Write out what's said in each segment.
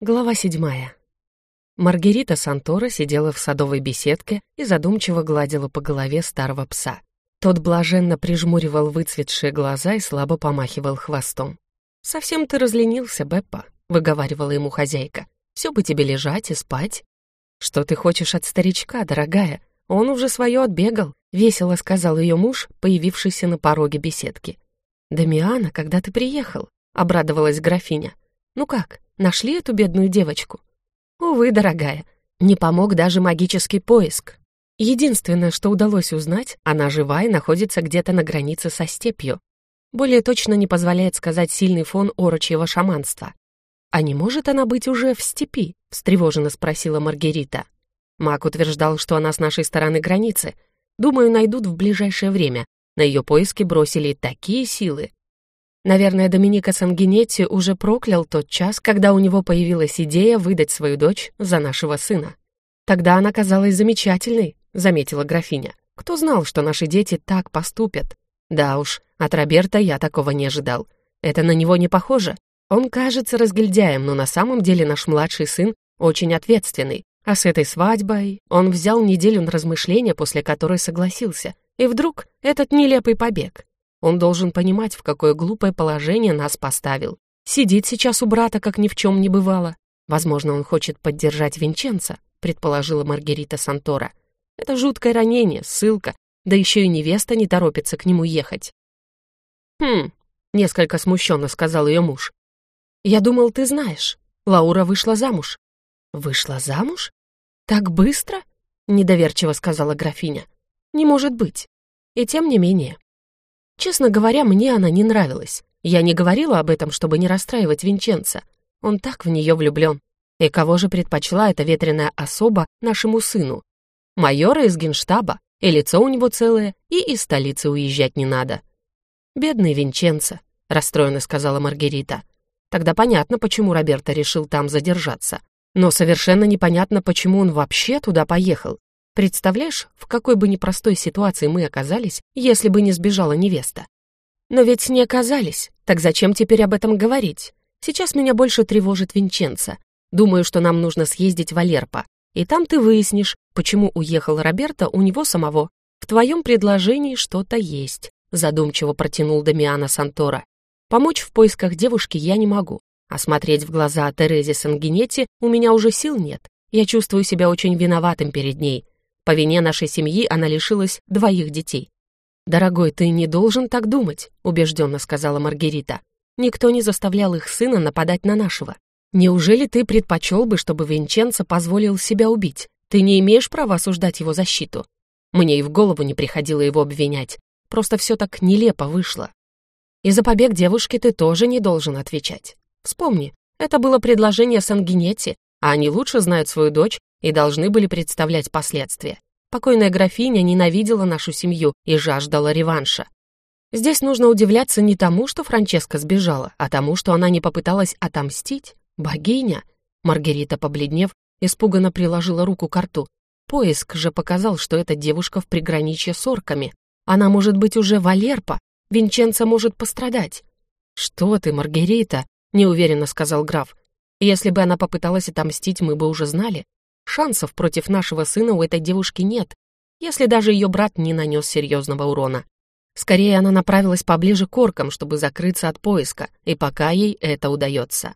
Глава седьмая. Маргарита Сантора сидела в садовой беседке и задумчиво гладила по голове старого пса. Тот блаженно прижмуривал выцветшие глаза и слабо помахивал хвостом. «Совсем ты разленился, Беппа», — выговаривала ему хозяйка. «Все бы тебе лежать и спать». «Что ты хочешь от старичка, дорогая? Он уже свое отбегал», — весело сказал ее муж, появившийся на пороге беседки. «Дамиана, когда ты приехал?» — обрадовалась графиня. «Ну как, Нашли эту бедную девочку? Увы, дорогая, не помог даже магический поиск. Единственное, что удалось узнать, она жива и находится где-то на границе со степью. Более точно не позволяет сказать сильный фон орочьего шаманства. «А не может она быть уже в степи?» — встревоженно спросила Маргарита. Маг утверждал, что она с нашей стороны границы. Думаю, найдут в ближайшее время. На ее поиски бросили такие силы, Наверное, Доминика Сангинетти уже проклял тот час, когда у него появилась идея выдать свою дочь за нашего сына. Тогда она казалась замечательной, заметила графиня. Кто знал, что наши дети так поступят? Да уж, от Роберта я такого не ожидал. Это на него не похоже. Он кажется разгильдяем, но на самом деле наш младший сын очень ответственный. А с этой свадьбой он взял неделю на размышления, после которой согласился. И вдруг этот нелепый побег. Он должен понимать, в какое глупое положение нас поставил. Сидит сейчас у брата, как ни в чем не бывало. Возможно, он хочет поддержать Винченца, предположила Маргарита Сантора. Это жуткое ранение, ссылка, да еще и невеста не торопится к нему ехать. «Хм», — несколько смущенно сказал ее муж. «Я думал, ты знаешь. Лаура вышла замуж». «Вышла замуж? Так быстро?» — недоверчиво сказала графиня. «Не может быть. И тем не менее, Честно говоря, мне она не нравилась. Я не говорила об этом, чтобы не расстраивать Винченца. Он так в нее влюблен. И кого же предпочла эта ветреная особа нашему сыну? Майора из генштаба, и лицо у него целое, и из столицы уезжать не надо. «Бедный Винченцо», — расстроенно сказала Маргарита. Тогда понятно, почему Роберто решил там задержаться. Но совершенно непонятно, почему он вообще туда поехал. Представляешь, в какой бы непростой ситуации мы оказались, если бы не сбежала невеста? Но ведь не оказались, так зачем теперь об этом говорить? Сейчас меня больше тревожит Винченцо. Думаю, что нам нужно съездить в Алерпо, и там ты выяснишь, почему уехал Роберто у него самого. В твоем предложении что-то есть, задумчиво протянул Дамиана Сантора. Помочь в поисках девушки я не могу, а смотреть в глаза Терезе Сангинетти у меня уже сил нет. Я чувствую себя очень виноватым перед ней, по вине нашей семьи она лишилась двоих детей. «Дорогой, ты не должен так думать», — убежденно сказала Маргарита. «Никто не заставлял их сына нападать на нашего. Неужели ты предпочел бы, чтобы Винченцо позволил себя убить? Ты не имеешь права осуждать его защиту. Мне и в голову не приходило его обвинять. Просто все так нелепо вышло. И за побег девушки ты тоже не должен отвечать. Вспомни, это было предложение Сангинетти, а они лучше знают свою дочь и должны были представлять последствия. Покойная графиня ненавидела нашу семью и жаждала реванша. Здесь нужно удивляться не тому, что Франческа сбежала, а тому, что она не попыталась отомстить. Богиня! Маргарита, побледнев, испуганно приложила руку к рту. Поиск же показал, что эта девушка в приграничье с орками. Она может быть уже Валерпа. Винченцо может пострадать. «Что ты, Маргарита?» — неуверенно сказал граф. «Если бы она попыталась отомстить, мы бы уже знали. Шансов против нашего сына у этой девушки нет, если даже ее брат не нанес серьезного урона. Скорее, она направилась поближе к оркам, чтобы закрыться от поиска, и пока ей это удается.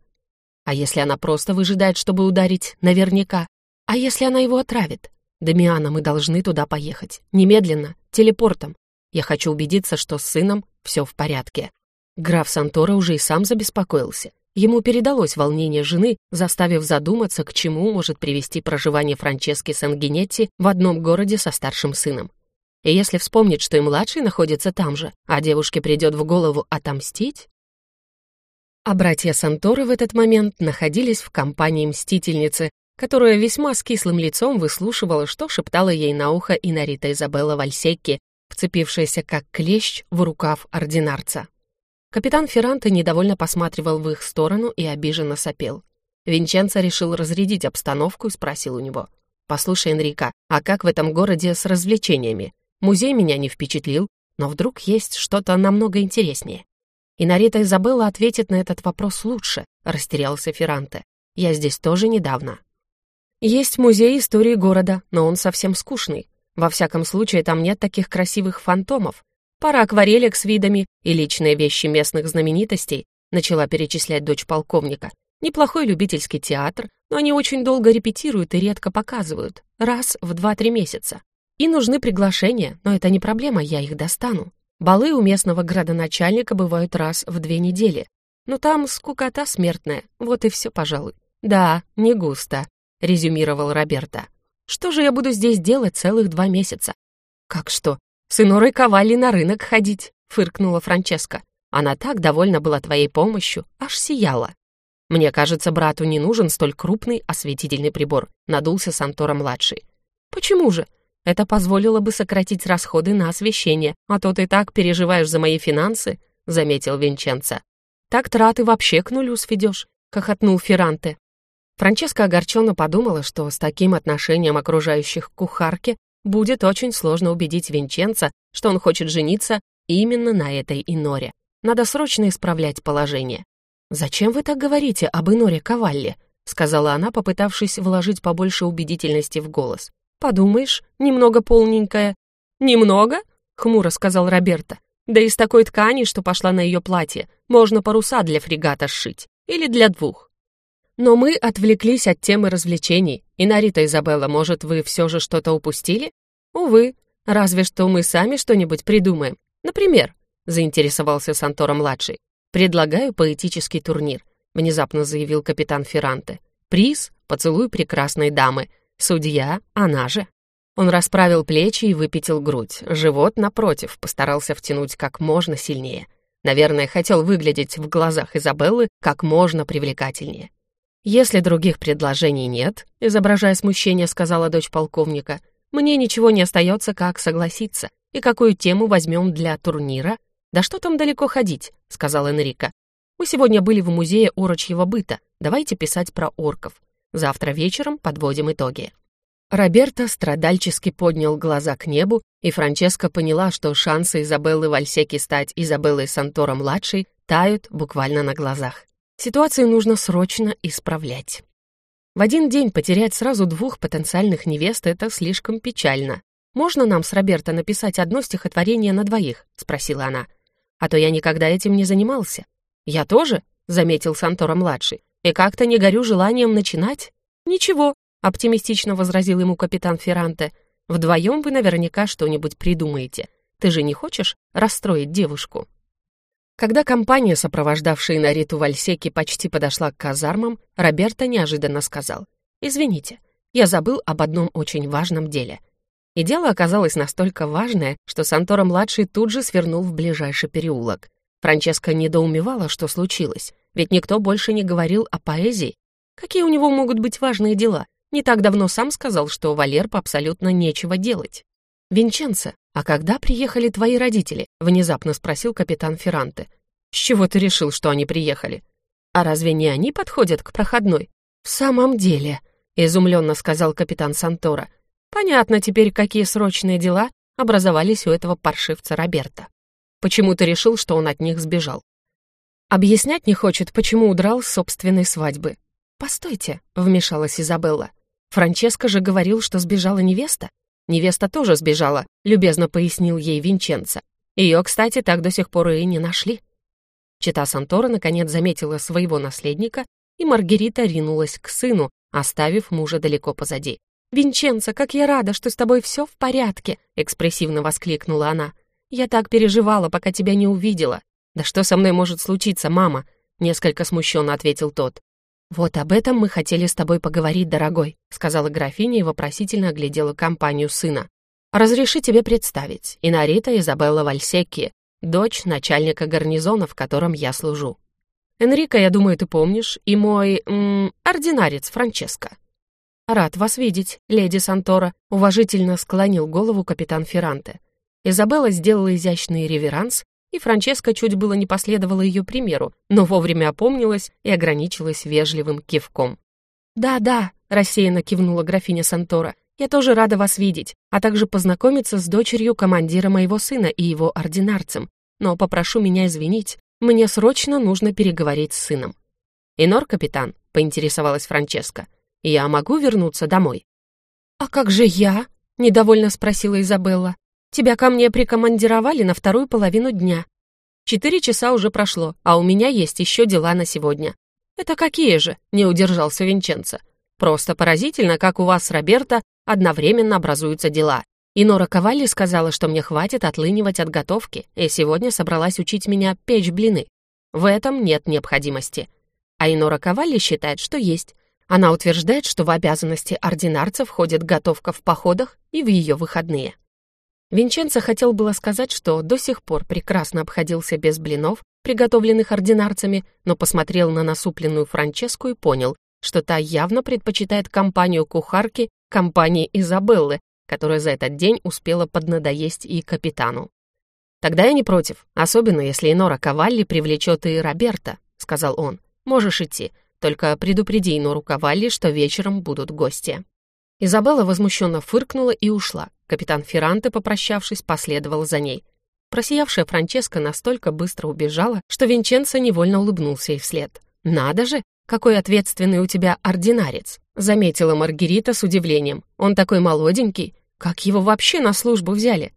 А если она просто выжидает, чтобы ударить, наверняка? А если она его отравит? Дамиана, мы должны туда поехать. Немедленно, телепортом. Я хочу убедиться, что с сыном все в порядке. Граф Сантора уже и сам забеспокоился. Ему передалось волнение жены, заставив задуматься, к чему может привести проживание Франчески Сангинетти в одном городе со старшим сыном. И если вспомнить, что и младший находится там же, а девушке придет в голову отомстить... А братья Санторы в этот момент находились в компании Мстительницы, которая весьма с кислым лицом выслушивала, что шептала ей на ухо Инарита Изабелла Вальсекки, вцепившаяся как клещ в рукав ординарца. Капитан Ферранте недовольно посматривал в их сторону и обиженно сопел. Винченцо решил разрядить обстановку и спросил у него. «Послушай, Энрика, а как в этом городе с развлечениями? Музей меня не впечатлил, но вдруг есть что-то намного интереснее». И Нарита Изабелла ответит на этот вопрос лучше, растерялся Ферранте. Я здесь тоже недавно». «Есть музей истории города, но он совсем скучный. Во всяком случае, там нет таких красивых фантомов. Пара акварелек с видами и личные вещи местных знаменитостей, начала перечислять дочь полковника. Неплохой любительский театр, но они очень долго репетируют и редко показывают, раз в два-три месяца. И нужны приглашения, но это не проблема, я их достану. Балы у местного градоначальника бывают раз в две недели. Но там скукота смертная, вот и все, пожалуй. Да, не густо, резюмировал Роберта. Что же я буду здесь делать целых два месяца? Как что? С Инорой Ковали на рынок ходить, фыркнула Франческа. Она так довольна была твоей помощью, аж сияла. Мне кажется, брату не нужен столь крупный осветительный прибор, надулся Сантора-младший. Почему же? Это позволило бы сократить расходы на освещение, а то ты так переживаешь за мои финансы, заметил Винченцо. Так траты вообще к нулю сведешь, хохотнул Ферранте. Франческа огорченно подумала, что с таким отношением окружающих к кухарке будет очень сложно убедить Винченца, что он хочет жениться именно на этой Иноре. Надо срочно исправлять положение. «Зачем вы так говорите об Иноре Кавалле?» — сказала она, попытавшись вложить побольше убедительности в голос. «Подумаешь, немного полненькая». «Немного?» — хмуро сказал Роберта. «Да из такой ткани, что пошла на ее платье, можно паруса для фрегата сшить. Или для двух. Но мы отвлеклись от темы развлечений. И Нарита Изабелла, может, вы все же что-то упустили? Увы, разве что мы сами что-нибудь придумаем. Например, заинтересовался Сантора-младший. «Предлагаю поэтический турнир», — внезапно заявил капитан Ферранте. «Приз — поцелуй прекрасной дамы. Судья — она же». Он расправил плечи и выпятил грудь. Живот, напротив, постарался втянуть как можно сильнее. Наверное, хотел выглядеть в глазах Изабеллы как можно привлекательнее. «Если других предложений нет», — изображая смущение, сказала дочь полковника, «мне ничего не остается, как согласиться. И какую тему возьмем для турнира?» «Да что там далеко ходить?» — сказал Энрика. «Мы сегодня были в музее орочьего быта. Давайте писать про орков. Завтра вечером подводим итоги». Роберто страдальчески поднял глаза к небу, и Франческа поняла, что шансы Изабеллы Вальсеки стать Изабеллой Сантора-младшей тают буквально на глазах. Ситуацию нужно срочно исправлять. В один день потерять сразу двух потенциальных невест — это слишком печально. «Можно нам с Роберто написать одно стихотворение на двоих?» — спросила она. «А то я никогда этим не занимался». «Я тоже?» — заметил Сантора-младший. «И как-то не горю желанием начинать?» «Ничего», — оптимистично возразил ему капитан Ферранте. «Вдвоем вы наверняка что-нибудь придумаете. Ты же не хочешь расстроить девушку?» Когда компания, сопровождавшая Нариту Вальсеки, почти подошла к казармам, Роберто неожиданно сказал, «Извините, я забыл об одном очень важном деле». И дело оказалось настолько важное, что Сантора-младший тут же свернул в ближайший переулок. Франческа недоумевала, что случилось, ведь никто больше не говорил о поэзии. Какие у него могут быть важные дела? Не так давно сам сказал, что Валерпа абсолютно нечего делать. «Винченцо, а когда приехали твои родители?» — внезапно спросил капитан Ферранте. «С чего ты решил, что они приехали? А разве не они подходят к проходной?» «В самом деле», — изумленно сказал капитан Сантора. «Понятно теперь, какие срочные дела образовались у этого паршивца Роберта. Почему ты решил, что он от них сбежал?» «Объяснять не хочет, почему удрал с собственной свадьбы». «Постойте», — вмешалась Изабелла. «Франческо же говорил, что сбежала невеста. Невеста тоже сбежала, любезно пояснил ей Винченцо. Ее, кстати, так до сих пор и не нашли. Чита Сантора наконец заметила своего наследника, и Маргарита ринулась к сыну, оставив мужа далеко позади. «Винченцо, как я рада, что с тобой все в порядке!» — экспрессивно воскликнула она. «Я так переживала, пока тебя не увидела». «Да что со мной может случиться, мама?» — несколько смущенно ответил тот. «Вот об этом мы хотели с тобой поговорить, дорогой», сказала графиня и вопросительно оглядела компанию сына. «Разреши тебе представить, Инарита Изабелла Вальсекки, дочь начальника гарнизона, в котором я служу. Энрико, я думаю, ты помнишь, и мой... М, ординарец Франческо». «Рад вас видеть, леди Сантора», — уважительно склонил голову капитан Ферранте. Изабелла сделала изящный реверанс и Франческа чуть было не последовала ее примеру, но вовремя опомнилась и ограничилась вежливым кивком. «Да-да», — рассеянно кивнула графиня Сантора, «я тоже рада вас видеть, а также познакомиться с дочерью командира моего сына и его ординарцем, но попрошу меня извинить, мне срочно нужно переговорить с сыном». «Инор, капитан», — поинтересовалась Франческа. «Я могу вернуться домой?» «А как же я?» — недовольно спросила Изабелла. «Тебя ко мне прикомандировали на вторую половину дня. Четыре часа уже прошло, а у меня есть еще дела на сегодня». «Это какие же?» — не удержался Винченцо. «Просто поразительно, как у вас с Роберто одновременно образуются дела. И Нора Ковалли сказала, что мне хватит отлынивать от готовки, и сегодня собралась учить меня печь блины. В этом нет необходимости. А Инора Ковалли считает, что есть. Она утверждает, что в обязанности ординарца входит готовка в походах и в ее выходные. Винченцо хотел было сказать, что до сих пор прекрасно обходился без блинов, приготовленных ординарцами, но посмотрел на насупленную Франческу и понял, что та явно предпочитает компанию кухарки компании Изабеллы, которая за этот день успела поднадоесть и капитану. «Тогда я не против, особенно если Инора Кавалли привлечет и Роберта», — сказал он. «Можешь идти, только предупреди Инору Кавалли, что вечером будут гости». Изабелла возмущенно фыркнула и ушла. Капитан Ферранте, попрощавшись, последовал за ней. Просиявшая Франческа настолько быстро убежала, что Винченцо невольно улыбнулся ей вслед. «Надо же, какой ответственный у тебя ординарец», — заметила Маргарита с удивлением. «Он такой молоденький. Как его вообще на службу взяли?»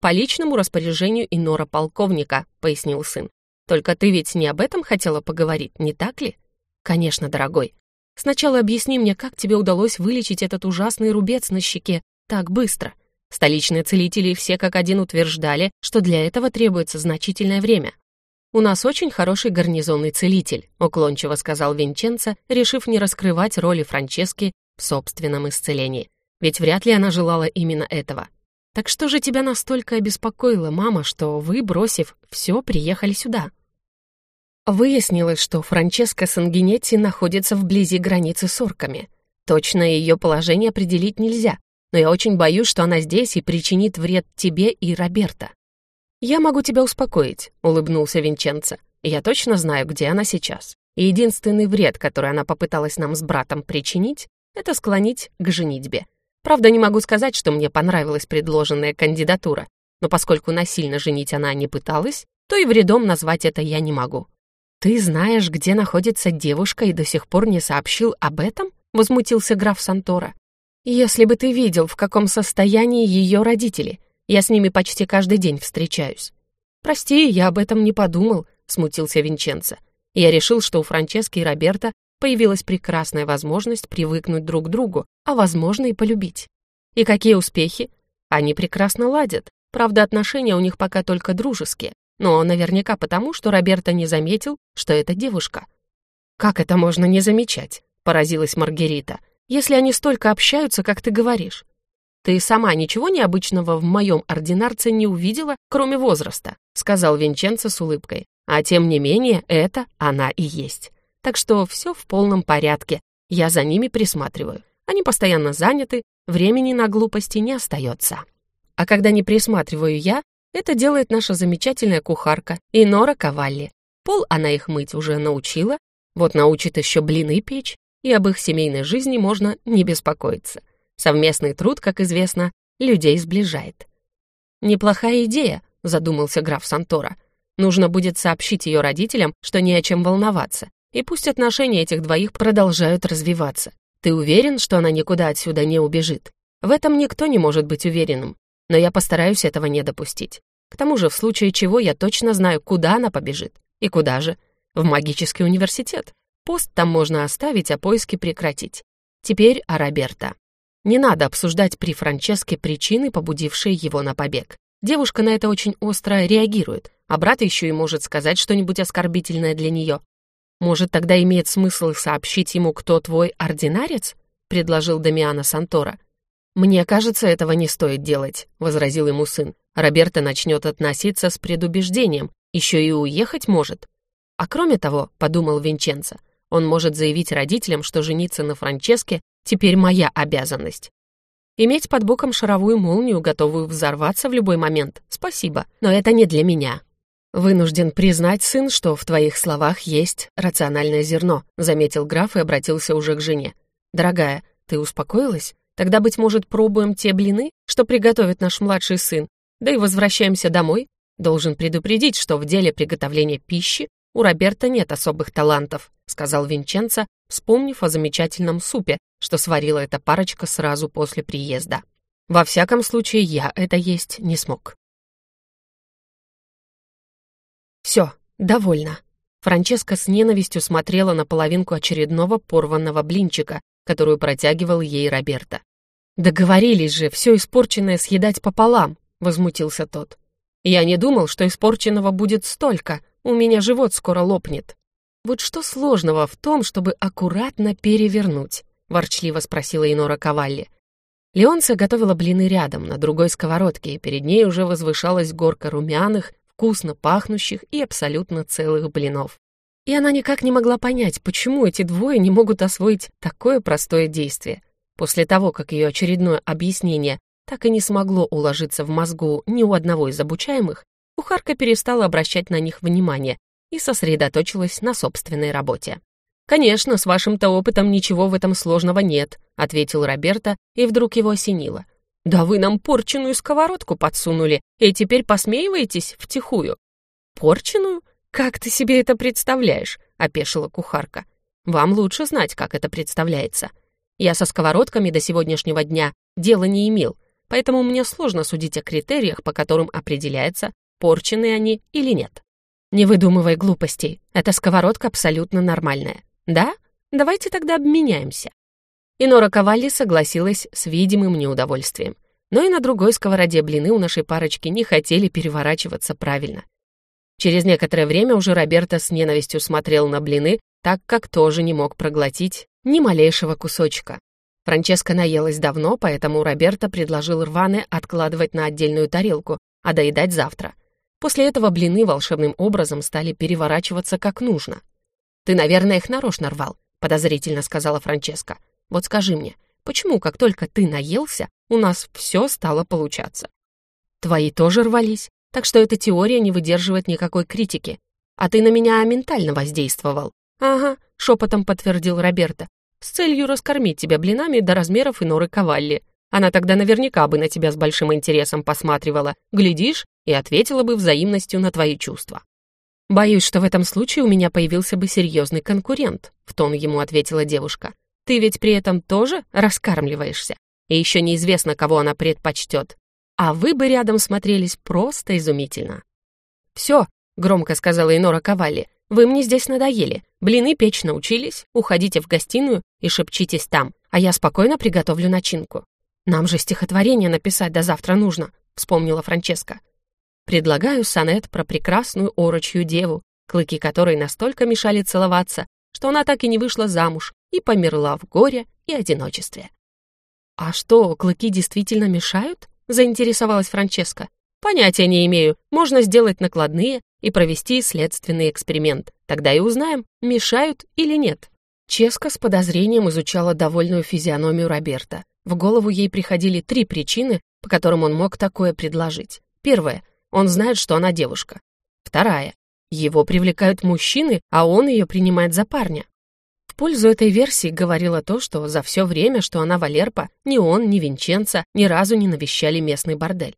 «По личному распоряжению инора полковника», — пояснил сын. «Только ты ведь не об этом хотела поговорить, не так ли?» «Конечно, дорогой. Сначала объясни мне, как тебе удалось вылечить этот ужасный рубец на щеке так быстро. Столичные целители все как один утверждали, что для этого требуется значительное время. «У нас очень хороший гарнизонный целитель», — уклончиво сказал Винченцо, решив не раскрывать роли Франчески в собственном исцелении. Ведь вряд ли она желала именно этого. «Так что же тебя настолько обеспокоило, мама, что вы, бросив все, приехали сюда?» Выяснилось, что Франческа Сангинетти находится вблизи границы с орками. Точно ее положение определить нельзя, но я очень боюсь, что она здесь и причинит вред тебе и Роберто. «Я могу тебя успокоить», — улыбнулся Винченцо. «Я точно знаю, где она сейчас. И единственный вред, который она попыталась нам с братом причинить, это склонить к женитьбе. Правда, не могу сказать, что мне понравилась предложенная кандидатура, но поскольку насильно женить она не пыталась, то и вредом назвать это я не могу». «Ты знаешь, где находится девушка и до сих пор не сообщил об этом?» — возмутился граф Сантора. «Если бы ты видел, в каком состоянии ее родители, я с ними почти каждый день встречаюсь». «Прости, я об этом не подумал», — смутился Винченцо. Я решил, что у Франчески и Роберта появилась прекрасная возможность привыкнуть друг к другу, а, возможно, и полюбить. И какие успехи? Они прекрасно ладят. Правда, отношения у них пока только дружеские. Но наверняка потому, что Роберта не заметил, что это девушка. «Как это можно не замечать?» — поразилась Маргарита. «Если они столько общаются, как ты говоришь. «Ты сама ничего необычного в моем ординарце не увидела, кроме возраста», сказал Винченцо с улыбкой. «А тем не менее, это она и есть. Так что все в полном порядке. Я за ними присматриваю. Они постоянно заняты, времени на глупости не остается. А когда не присматриваю я, это делает наша замечательная кухарка Инора Кавалли. Пол она их мыть уже научила, вот научит еще блины печь, и об их семейной жизни можно не беспокоиться. Совместный труд, как известно, людей сближает. «Неплохая идея», — задумался граф Сантора. «Нужно будет сообщить ее родителям, что не о чем волноваться, и пусть отношения этих двоих продолжают развиваться. Ты уверен, что она никуда отсюда не убежит? В этом никто не может быть уверенным, но я постараюсь этого не допустить. К тому же, в случае чего я точно знаю, куда она побежит. И куда же? В магический университет. Пост там можно оставить, а поиски прекратить. Теперь о Роберто. Не надо обсуждать при Франческе причины, побудившие его на побег. Девушка на это очень остро реагирует, а брат еще и может сказать что-нибудь оскорбительное для нее. «Может, тогда имеет смысл сообщить ему, кто твой ординарец?» — предложил Дамиана Сантора. «Мне кажется, этого не стоит делать», — возразил ему сын. «Роберто начнет относиться с предубеждением, еще и уехать может». «А кроме того», — подумал Винченцо, он может заявить родителям, что жениться на Франческе теперь моя обязанность. Иметь под боком шаровую молнию, готовую взорваться в любой момент, спасибо, но это не для меня. «Вынужден признать, сын, что в твоих словах есть рациональное зерно», заметил граф и обратился уже к жене. «Дорогая, ты успокоилась? Тогда, быть может, пробуем те блины, что приготовит наш младший сын, да и возвращаемся домой? Должен предупредить, что в деле приготовления пищи у Роберта нет особых талантов», — сказал Винченцо, вспомнив о замечательном супе, что сварила эта парочка сразу после приезда. «Во всяком случае, я это есть не смог». «Все, довольно». Франческа с ненавистью смотрела на половинку очередного порванного блинчика, которую протягивал ей Роберта. «Договорились же все испорченное съедать пополам», — возмутился тот. «Я не думал, что испорченного будет столько, у меня живот скоро лопнет». «Вот что сложного в том, чтобы аккуратно перевернуть?» — ворчливо спросила Инора Кавалли. Леонция готовила блины рядом, на другой сковородке, и перед ней уже возвышалась горка румяных, вкусно пахнущих и абсолютно целых блинов. И она никак не могла понять, почему эти двое не могут освоить такое простое действие. После того, как ее очередное объяснение так и не смогло уложиться в мозгу ни у одного из обучаемых, кухарка перестала обращать на них внимание и сосредоточилась на собственной работе. «Конечно, с вашим-то опытом ничего в этом сложного нет», — ответил Роберта, и вдруг его осенило. «Да вы нам порченую сковородку подсунули, и теперь посмеиваетесь втихую». «Порченую? Как ты себе это представляешь?» — опешила кухарка. «Вам лучше знать, как это представляется. Я со сковородками до сегодняшнего дня дела не имел, поэтому мне сложно судить о критериях, по которым определяется, порченые они или нет. Не выдумывай глупостей, эта сковородка абсолютно нормальная. Да? Давайте тогда обменяемся. И Нора Ковалли согласилась с видимым неудовольствием. Но и на другой сковороде блины у нашей парочки не хотели переворачиваться правильно. Через некоторое время уже Роберто с ненавистью смотрел на блины, так как тоже не мог проглотить ни малейшего кусочка. Франческа наелась давно, поэтому Роберто предложил рваны откладывать на отдельную тарелку, а доедать завтра. После этого блины волшебным образом стали переворачиваться как нужно. «Ты, наверное, их нарочно рвал», — подозрительно сказала Франческа. Вот скажи мне, почему, как только ты наелся, у нас все стало получаться? Твои тоже рвались, так что эта теория не выдерживает никакой критики. А ты на меня ментально воздействовал. Ага, шепотом подтвердил Роберто, с целью раскормить тебя блинами до размеров и норы Кавалли. Она тогда наверняка бы на тебя с большим интересом посматривала, глядишь, и ответила бы взаимностью на твои чувства. «Боюсь, что в этом случае у меня появился бы серьезный конкурент», — в тон ему ответила девушка. Ты ведь при этом тоже раскармливаешься. И еще неизвестно, кого она предпочтет. А вы бы рядом смотрелись просто изумительно. «Все», — громко сказала Инора Ковали, — «вы мне здесь надоели. Блины печь научились, уходите в гостиную и шепчитесь там, а я спокойно приготовлю начинку». «Нам же стихотворение написать до завтра нужно», — вспомнила Франческа. «Предлагаю сонет про прекрасную орочью деву, клыки которой настолько мешали целоваться, что она так и не вышла замуж и померла в горе и одиночестве. «А что, клыки действительно мешают?» — заинтересовалась Франческа. «Понятия не имею. Можно сделать накладные и провести следственный эксперимент. Тогда и узнаем, мешают или нет». Ческа с подозрением изучала довольную физиономию Роберта. В голову ей приходили три причины, по которым он мог такое предложить. Первая — он знает, что она девушка. Вторая его привлекают мужчины, а он ее принимает за парня. В пользу этой версии говорило то, что за все время, что она Валерпа, ни он, ни Винченца ни разу не навещали местный бордель.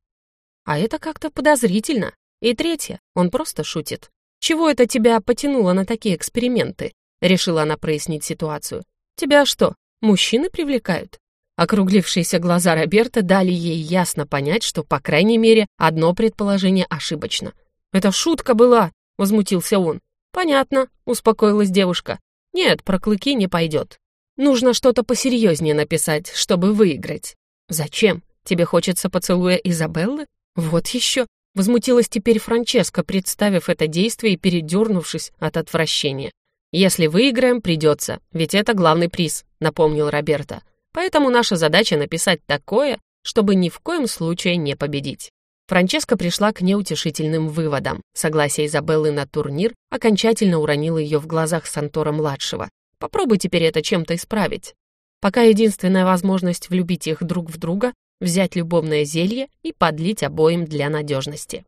А это как-то подозрительно. И третье, он просто шутит. «Чего это тебя потянуло на такие эксперименты?» Решила она прояснить ситуацию. «Тебя что, мужчины привлекают?» Округлившиеся глаза Роберта дали ей ясно понять, что, по крайней мере, одно предположение ошибочно. «Это шутка была!» возмутился он. «Понятно», — успокоилась девушка. «Нет, про клыки не пойдет. Нужно что-то посерьезнее написать, чтобы выиграть». «Зачем? Тебе хочется поцелуя Изабеллы? Вот еще!» Возмутилась теперь Франческа, представив это действие и передернувшись от отвращения. «Если выиграем, придется, ведь это главный приз», — напомнил Роберта. «Поэтому наша задача написать такое, чтобы ни в коем случае не победить». Франческа пришла к неутешительным выводам. Согласие Изабеллы на турнир окончательно уронило ее в глазах Сантора-младшего. Попробуй теперь это чем-то исправить. Пока единственная возможность влюбить их друг в друга — взять любовное зелье и подлить обоим для надежности.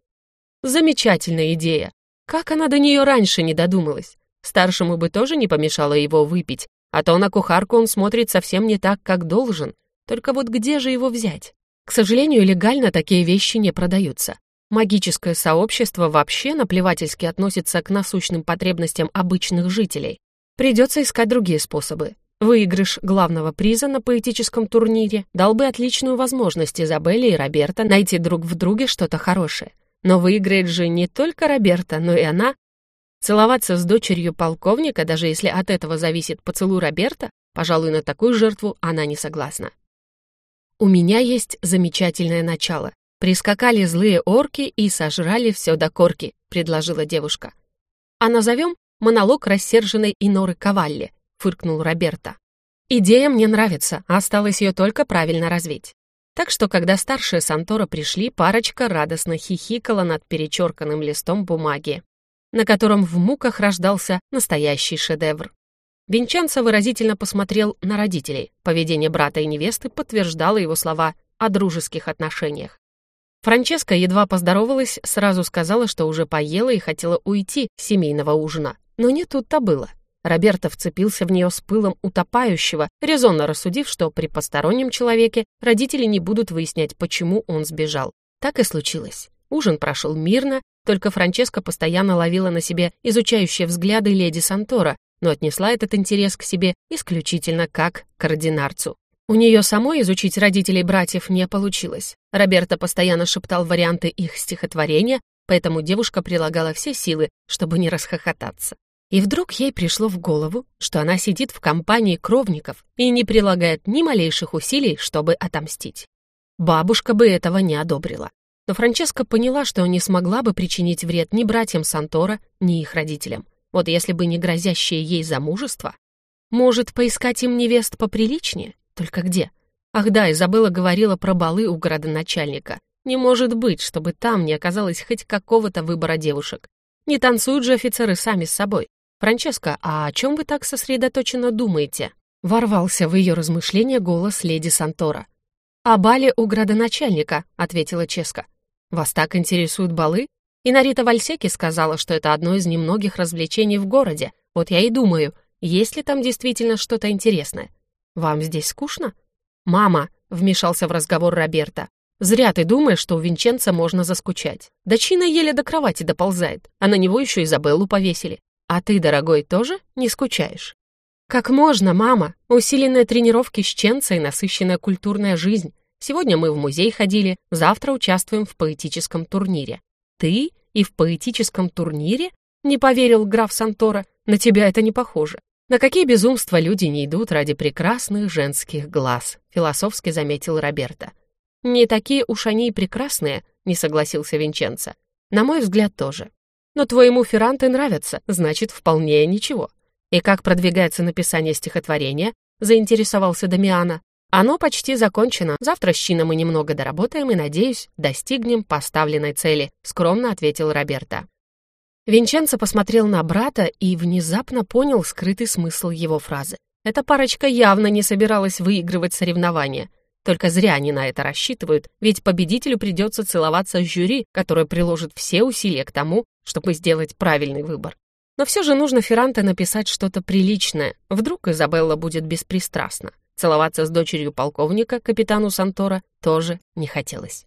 Замечательная идея. Как она до нее раньше не додумалась? Старшему бы тоже не помешало его выпить, а то на кухарку он смотрит совсем не так, как должен. Только вот где же его взять? К сожалению, легально такие вещи не продаются. Магическое сообщество вообще наплевательски относится к насущным потребностям обычных жителей. Придется искать другие способы. Выигрыш главного приза на поэтическом турнире дал бы отличную возможность Изабелле и Роберта найти друг в друге что-то хорошее. Но выиграет же не только Роберта, но и она. Целоваться с дочерью полковника, даже если от этого зависит поцелуй Роберта, пожалуй, на такую жертву она не согласна. У меня есть замечательное начало. Прискакали злые орки и сожрали все до корки, предложила девушка. А назовем монолог рассерженной Иноры Кавалли, фыркнул Роберта. Идея мне нравится, осталось ее только правильно развить. Так что, когда старшие Сантора пришли, парочка радостно хихикала над перечерканным листом бумаги, на котором в муках рождался настоящий шедевр. Винчанцо выразительно посмотрел на родителей. Поведение брата и невесты подтверждало его слова о дружеских отношениях. Франческа едва поздоровалась, сразу сказала, что уже поела и хотела уйти с семейного ужина. Но не тут-то было. Роберто вцепился в нее с пылом утопающего, резонно рассудив, что при постороннем человеке родители не будут выяснять, почему он сбежал. Так и случилось. Ужин прошел мирно, только Франческа постоянно ловила на себе изучающие взгляды леди Сантора, но отнесла этот интерес к себе исключительно как к ординарцу. У нее самой изучить родителей братьев не получилось. Роберто постоянно шептал варианты их стихотворения, поэтому девушка прилагала все силы, чтобы не расхохотаться. И вдруг ей пришло в голову, что она сидит в компании кровников и не прилагает ни малейших усилий, чтобы отомстить. Бабушка бы этого не одобрила. Но Франческа поняла, что не смогла бы причинить вред ни братьям Сантора, ни их родителям. Вот если бы не грозящее ей замужество, может, поискать им невест поприличнее? Только где? Ах да, Изабелла говорила про балы у градоначальника. Не может быть, чтобы там не оказалось хоть какого-то выбора девушек. Не танцуют же офицеры сами с собой. «Франческа, а о чем вы так сосредоточенно думаете?» Ворвался в ее размышления голос леди Сантора. «О бале у градоначальника», — ответила Ческа. «Вас так интересуют балы?» И Нарита Вальсеки сказала, что это одно из немногих развлечений в городе. Вот я и думаю, есть ли там действительно что-то интересное. «Вам здесь скучно?» «Мама», — вмешался в разговор Роберта, «зря ты думаешь, что у Винченца можно заскучать. Да Чина еле до кровати доползает, а на него еще Изабеллу повесили. А ты, дорогой, тоже не скучаешь?» «Как можно, мама? Усиленные тренировки с Ченца и насыщенная культурная жизнь. Сегодня мы в музей ходили, завтра участвуем в поэтическом турнире». «Ты и в поэтическом турнире?» — не поверил граф Сантора. «На тебя это не похоже». «На какие безумства люди не идут ради прекрасных женских глаз», — философски заметил Роберто. «Не такие уж они и прекрасные», — не согласился Винченцо. «На мой взгляд, тоже. Но твоему Ферранте нравятся, значит, вполне ничего. И как продвигается написание стихотворения?» — заинтересовался Дамиана. «Оно почти закончено. Завтра с Чином мы немного доработаем и, надеюсь, достигнем поставленной цели», — скромно ответил Роберто. Винченцо посмотрел на брата и внезапно понял скрытый смысл его фразы. Эта парочка явно не собиралась выигрывать соревнования. Только зря они на это рассчитывают, ведь победителю придется целоваться с жюри, которое приложит все усилия к тому, чтобы сделать правильный выбор. Но все же нужно Ферранте написать что-то приличное. Вдруг Изабелла будет беспристрастна. Целоваться с дочерью полковника, капитану Сантора, тоже не хотелось.